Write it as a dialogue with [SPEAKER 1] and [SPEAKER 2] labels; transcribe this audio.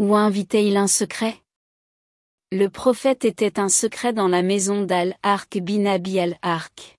[SPEAKER 1] Ou invitait-il un secret? Le prophète était un secret dans la maison d'Al-Arq bin Abi al-Arq.